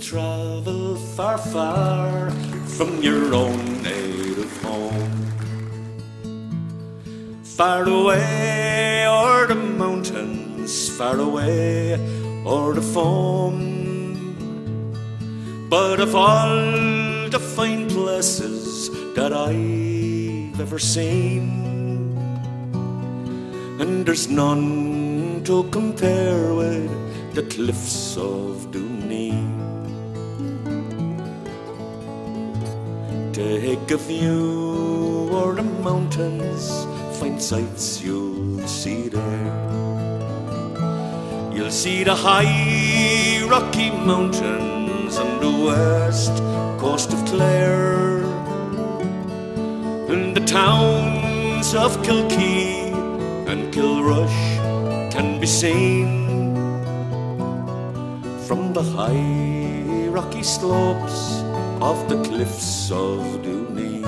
travel far, far from your own native home. Far away o'er the mountains, far away o'er the foam. But of all the fine places that I've ever seen, and there's none to compare with the cliffs of Take a view o'er the mountains, find sights you'll see there. You'll see the high Rocky Mountains on the west coast of Clare, and the towns of Kilkee and Kilrush can be seen from the high rocky slopes of the cliffs of Dooneen.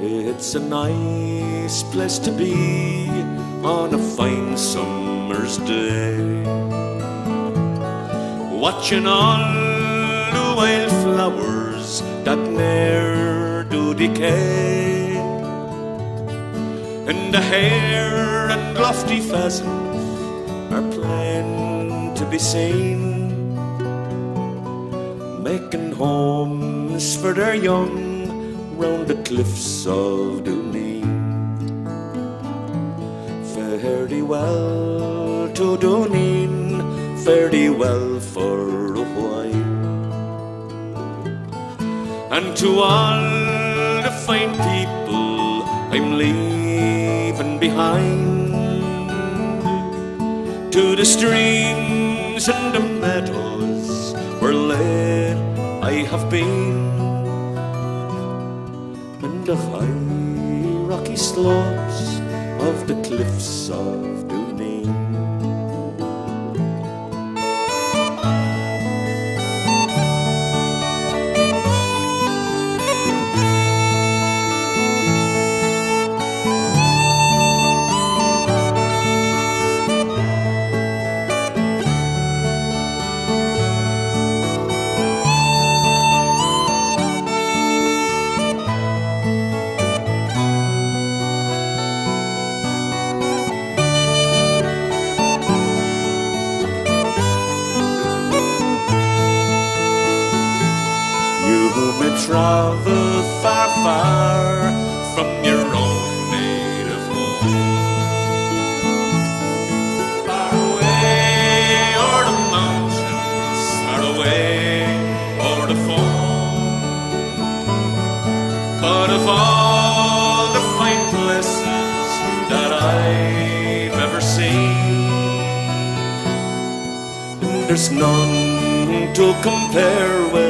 It's a nice place to be on a fine summer's day, watching all the wildflowers that ne'er do decay, and the hare and lofty pheasants are plain to be seen, making homes for their young round the cliffs of Dooneen. Fare thee well to Dooneen, fare thee well for a while, and to all the fine people I'm leaving behind. To the streams and the meadows where late I have been, and the high rocky slopes of the cliffs of Dooneen. Travel far, far from your own native home. Far away o'er the mountains, far away o'er the foam. But of all the fine places that I've ever seen, there's none to compare with